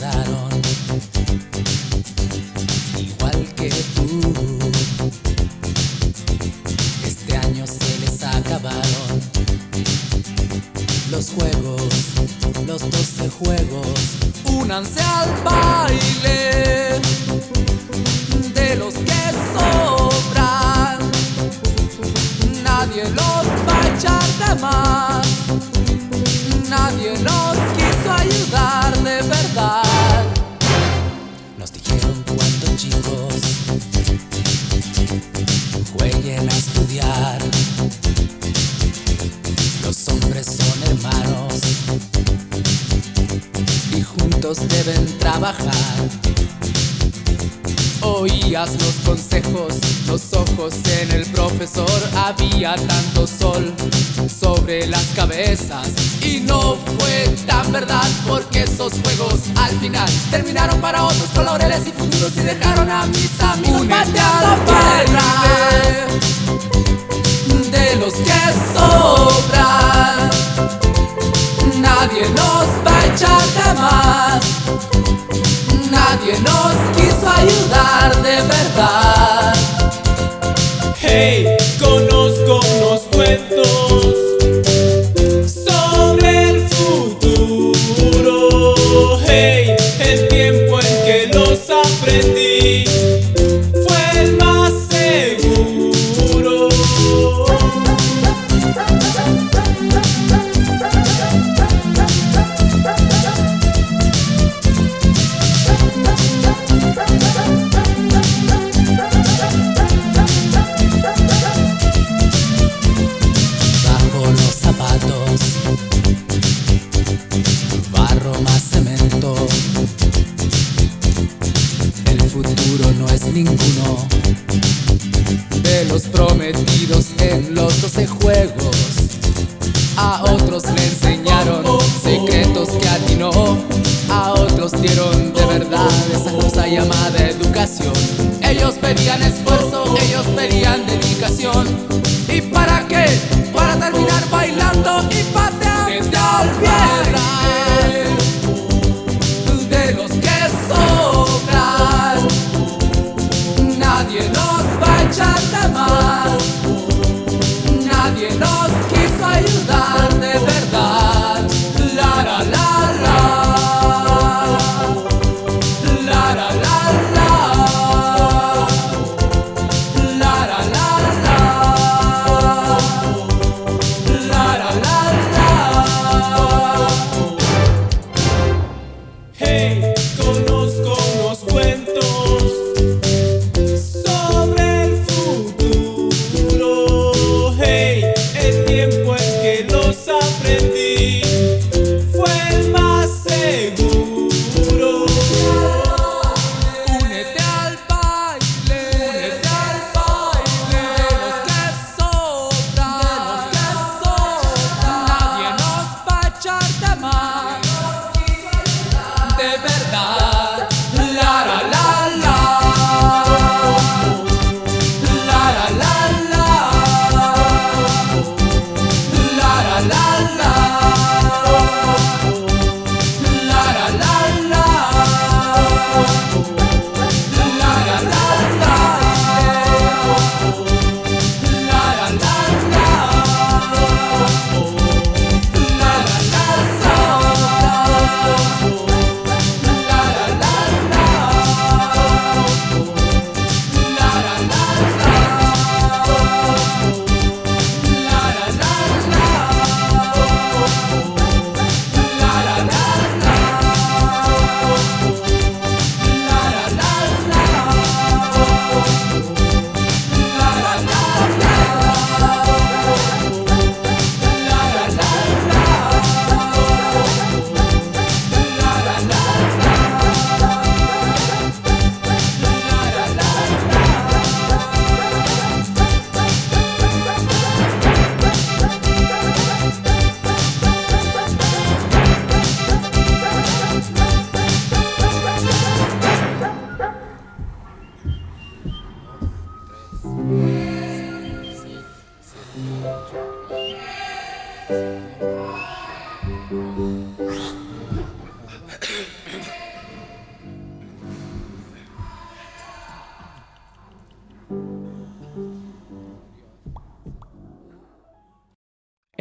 quedaron. sintieron de verdad esa cosa llamada.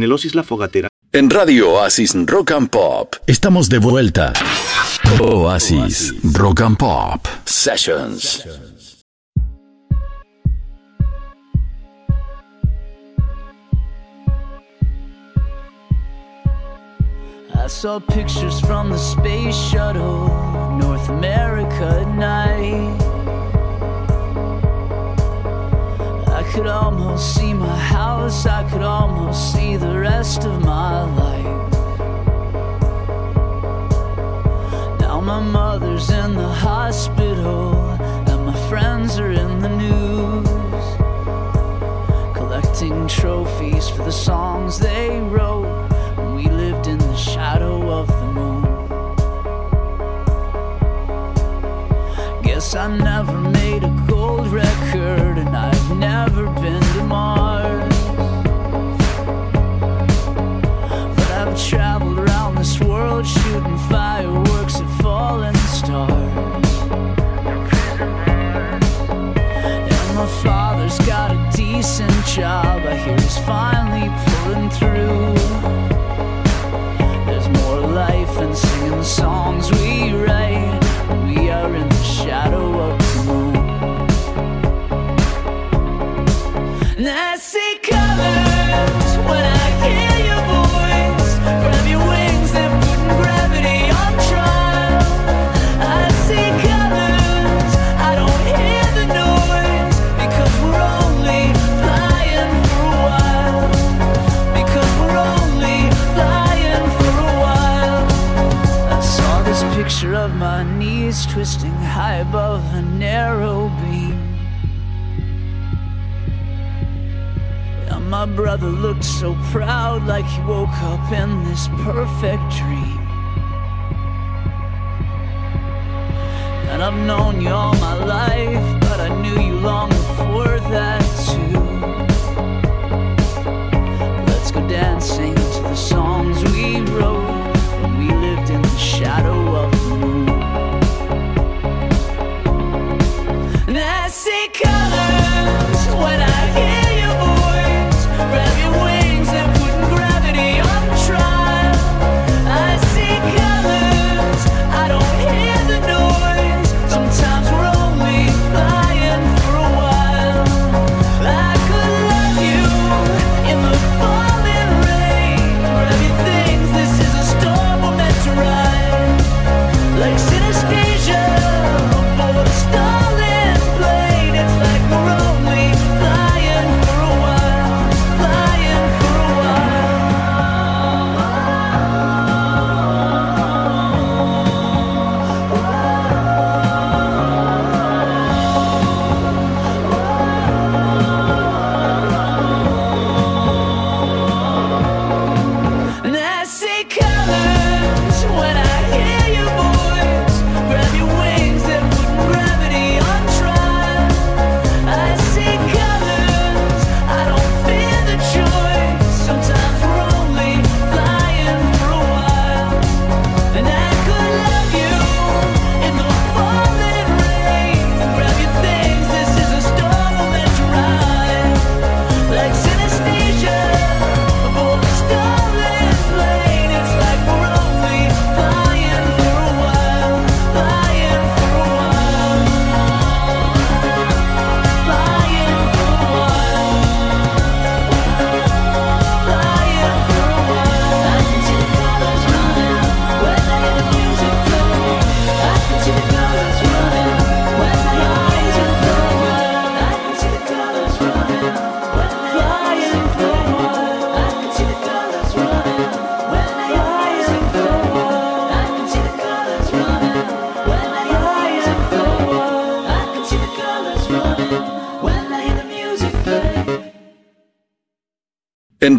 En el Oasis La Fogatera. En Radio Oasis Rock and Pop. Estamos de vuelta. Oasis Rock and Pop Sessions. I saw pictures from the space shuttle, North America at night. Could almost see my house, I could almost see the rest of my life. Now my mother's in the hospital, and my friends are in the news, collecting trophies for the songs they wrote when we lived in the shadow of the moon. Guess I never made a gold record, and I've never been to Mars. But I've traveled around this world shooting fireworks at falling stars. And my father's got a decent job, I hear he's finally pulling through. There's more life in singing the songs we write we are in shadow of twisting high above a narrow beam. And my brother looked so proud, like he woke up in this perfect dream. And I've known you all my life, but I knew you long before that, too. Let's go dancing to the songs we wrote when we lived in the shadow of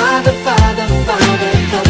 Father, Father, Father,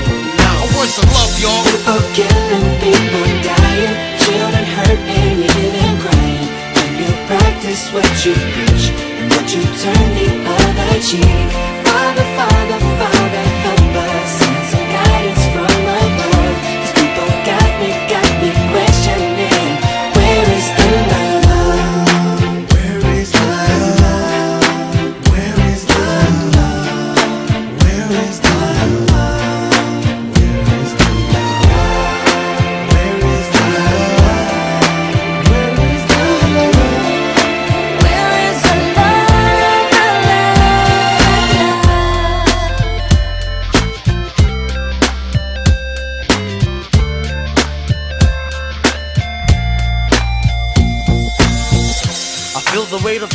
Where's the love, y'all? People killing, people dying, children hurt and them crying. When you practice what you preach and what you turn the other cheek. Father, Father, Father,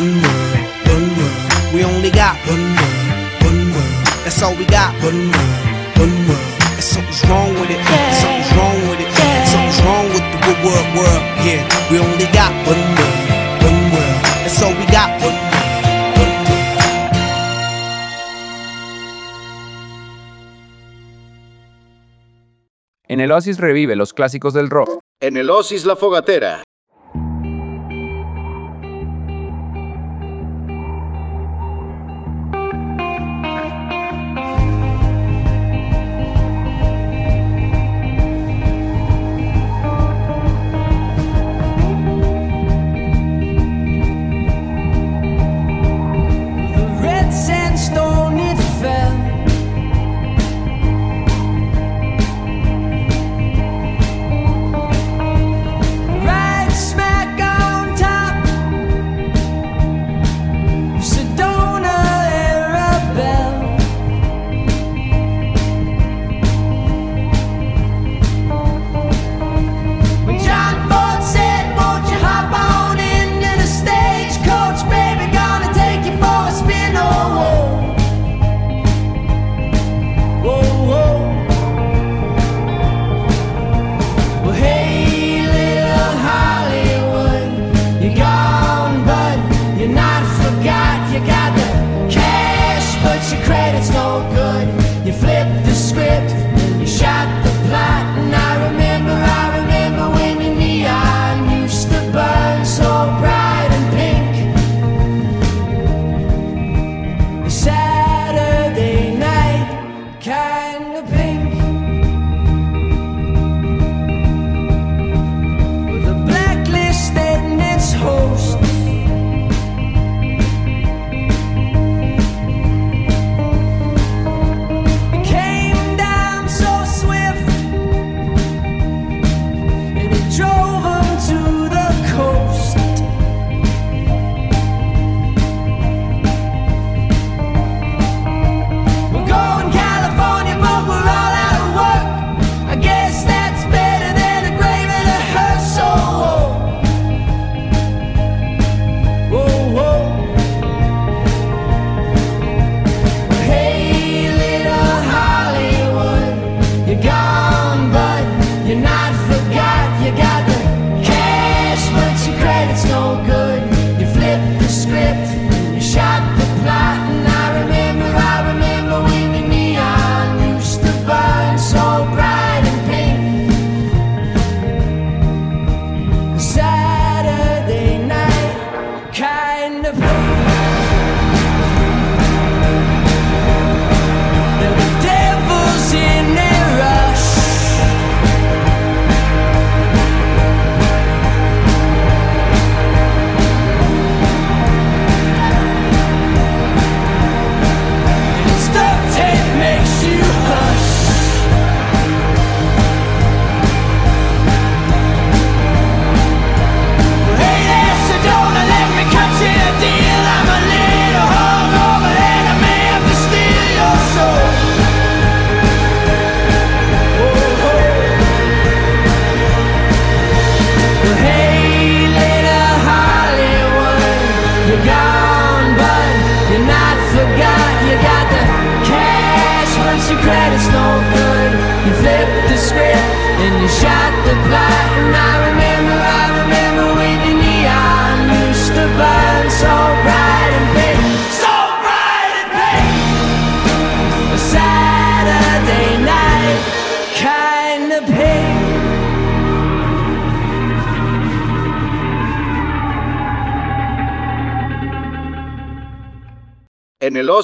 One world, one world. We only got one world, one world. That's all we got. One world, one world. And something's wrong with it. Something's wrong with it. Something's wrong with the good world, world. Yeah, we only got one world, one world. That's all we got. One world, one world. En el Oasis revive los clásicos del rock. En el Oasis La Fogatera.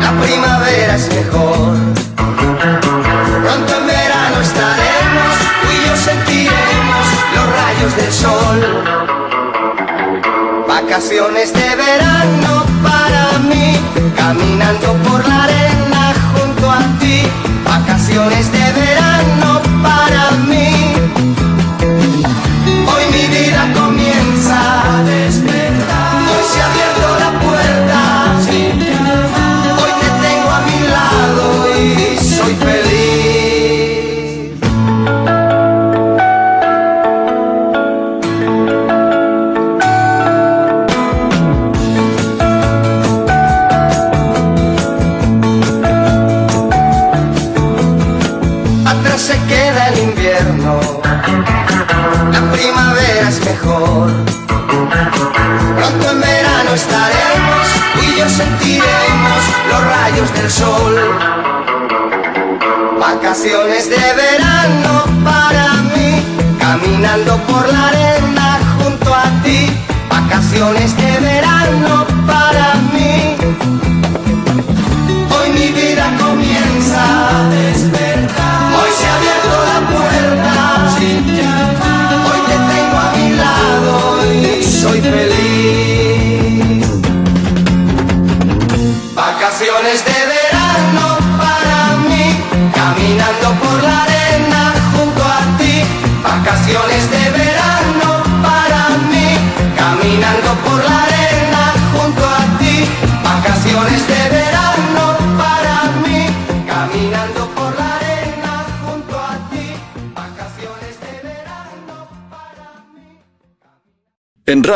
la primavera es mejor.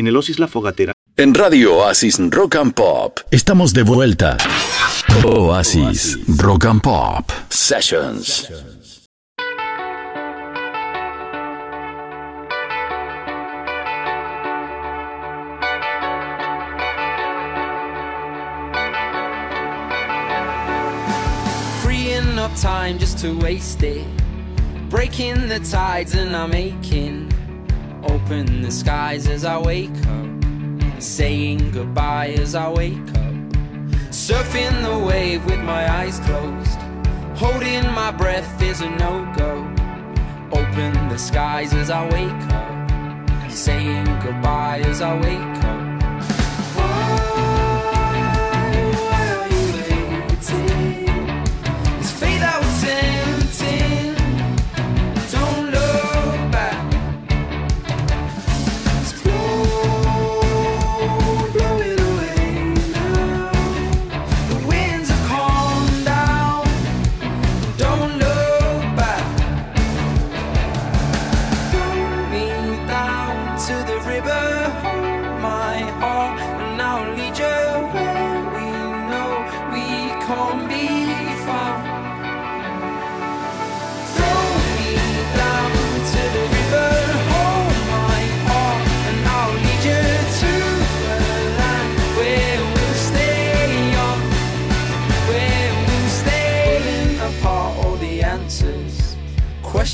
En el Oasis La Fogatera. En Radio Oasis Rock and Pop estamos de vuelta. Oasis Rock and Pop Sessions. Freeing up time just to waste it. Breaking the tides and I'm aching. Open the skies as I wake up. Saying goodbye as I wake up. Surfing the wave with my eyes closed. Holding my breath is a no go. Open the skies as I wake up. Saying goodbye as I wake up.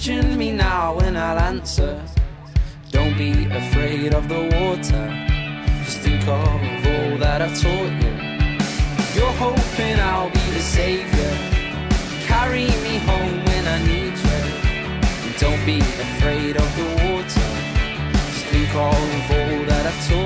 Question me now and I'll answer. Don't be afraid of the water. Just think of all that I've taught you. You're hoping I'll be the savior. Carry me home when I need you. And don't be afraid of the water. Just think of all that I've taught you.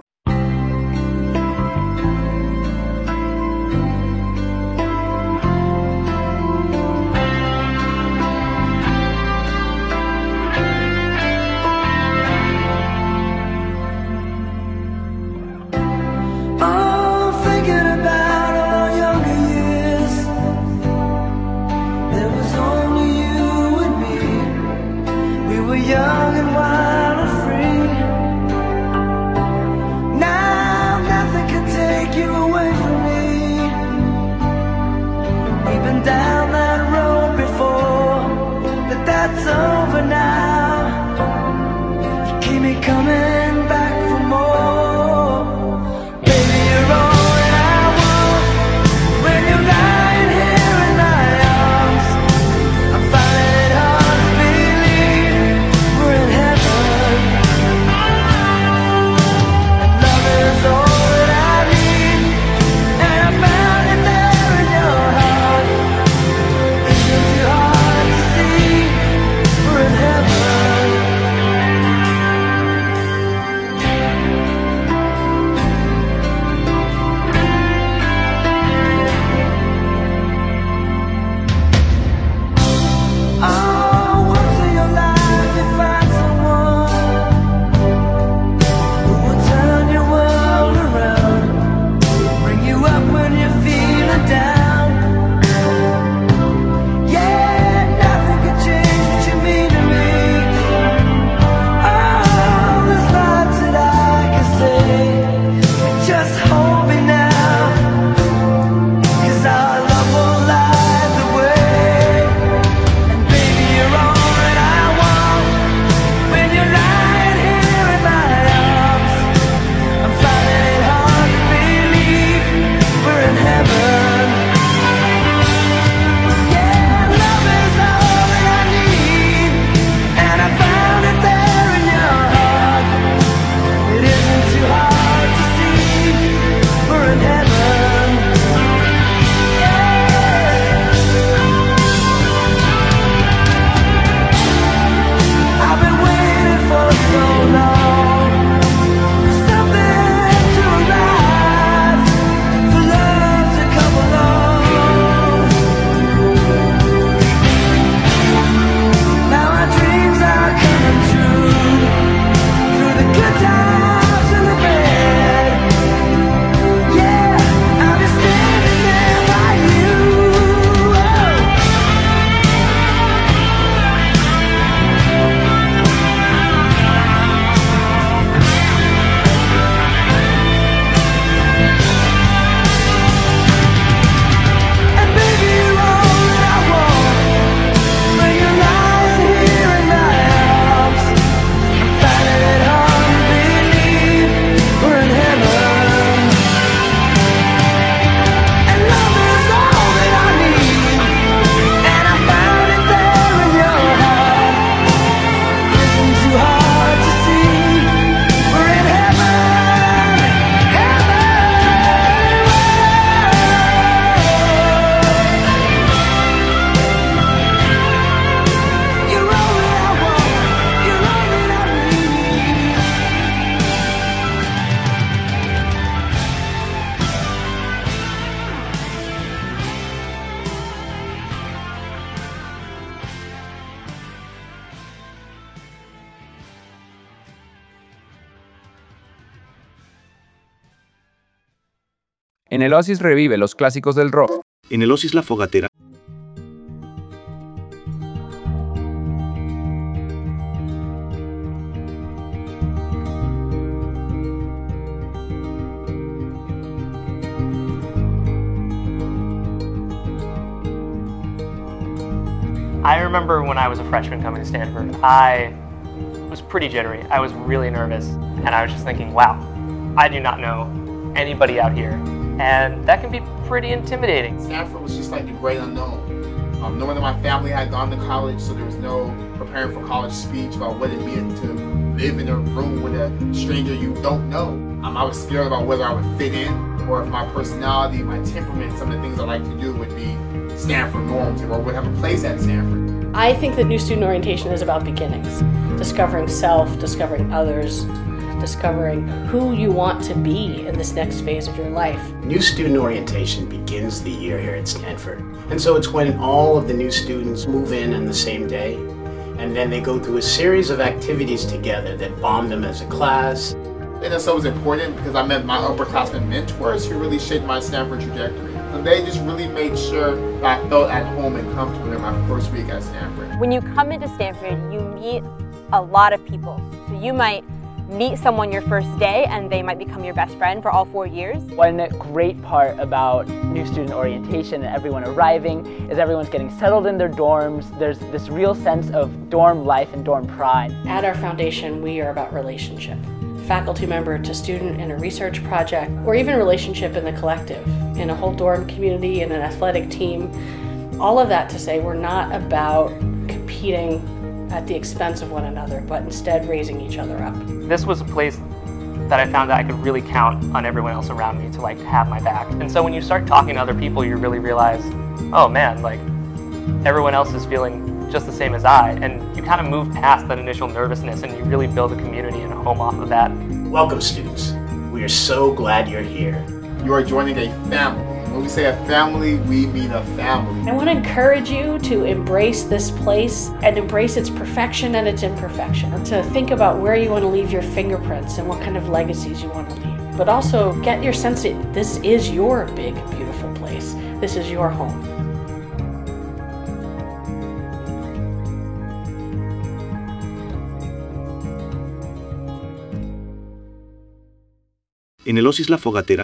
En el Oasis revive los clásicos del rock. En el Oasis La Fogatera. I remember when I was a freshman coming to Stanford, I was pretty jittery. I was really nervous, and I was just thinking, wow, I do not know anybody out here. And that can be pretty intimidating. Stanford was just like the great unknown. Um, knowing that my family had gone to college, so there was no preparing for college speech about what it meant to live in a room with a stranger you don't know. Um, I was scared about whether I would fit in or if my personality, my temperament, some of the things I like to do would be Stanford norms or would have a place at Stanford. I think that new student orientation is about beginnings, discovering self, discovering others, discovering who you want to be in this next phase of your life. New student orientation begins the year here at Stanford. And so it's when all of the new students move in on the same day, and then they go through a series of activities together that bond them as a class. And that's always important because I met my upperclassmen mentors who really shaped my Stanford trajectory. And they just really made sure that I felt at home and comfortable in my first week at Stanford. When you come into Stanford, you meet a lot of people. So you might meet someone your first day and they might become your best friend for all four years. One great part about new student orientation and everyone arriving is everyone's getting settled in their dorms. There's this real sense of dorm life and dorm pride. At our foundation, we are about relationship. Faculty member to student in a research project, or even relationship in the collective, in a whole dorm community, in an athletic team. All of that to say we're not about competing at the expense of one another, but instead raising each other up. This was a place that I found that I could really count on everyone else around me to like have my back. And so when you start talking to other people, you really realize, oh man, like everyone else is feeling just the same as I. And you kind of move past that initial nervousness and you really build a community and a home off of that. Welcome, students. We are so glad you're here. You are joining a family. When we say a family, we mean a family. I want to encourage you to embrace this place and embrace its perfection and its imperfection. To think about where you want to leave your fingerprints and what kind of legacies you want to leave. But also get your sense that this is your big, beautiful place. This is your home. En el Oasis La Fogatera.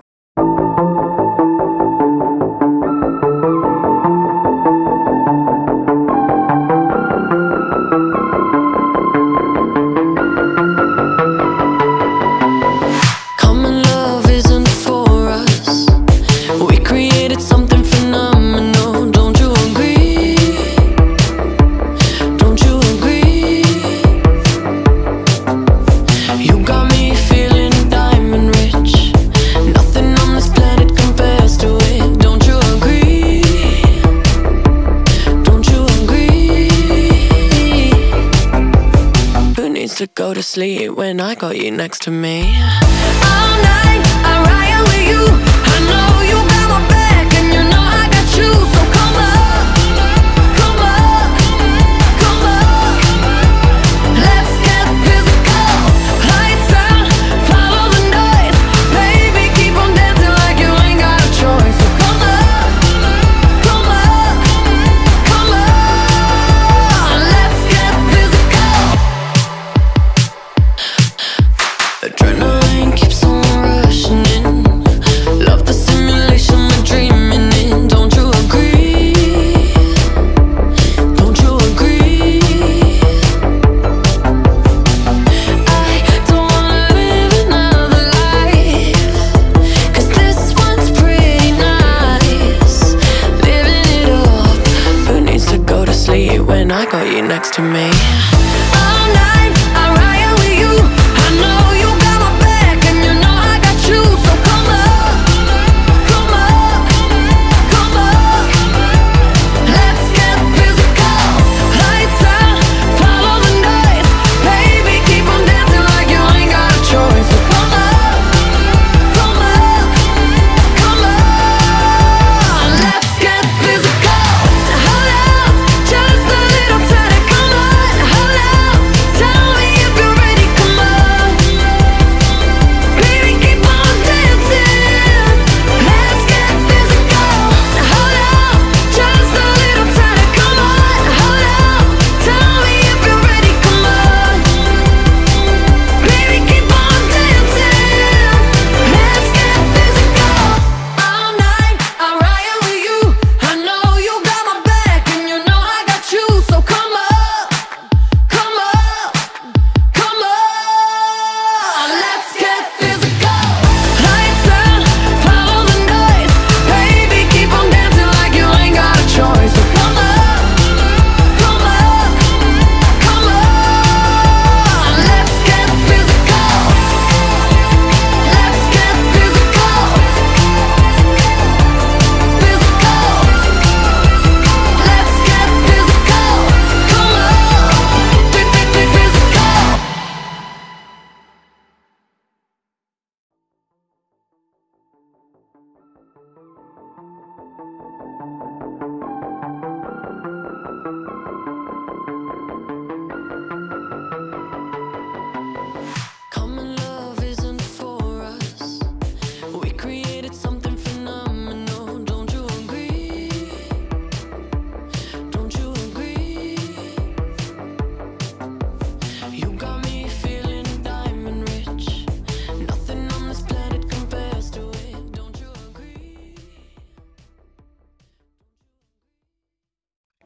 Needs to go to sleep when I got you next to me? All night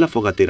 La Fogatera